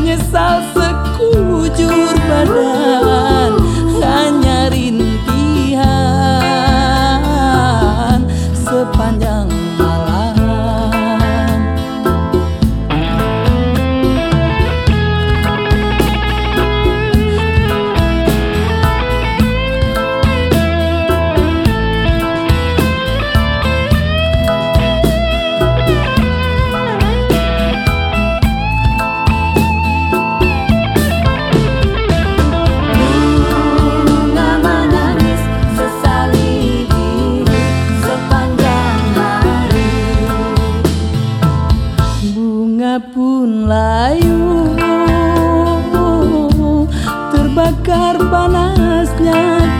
не сасы layu Terbakar panasnya.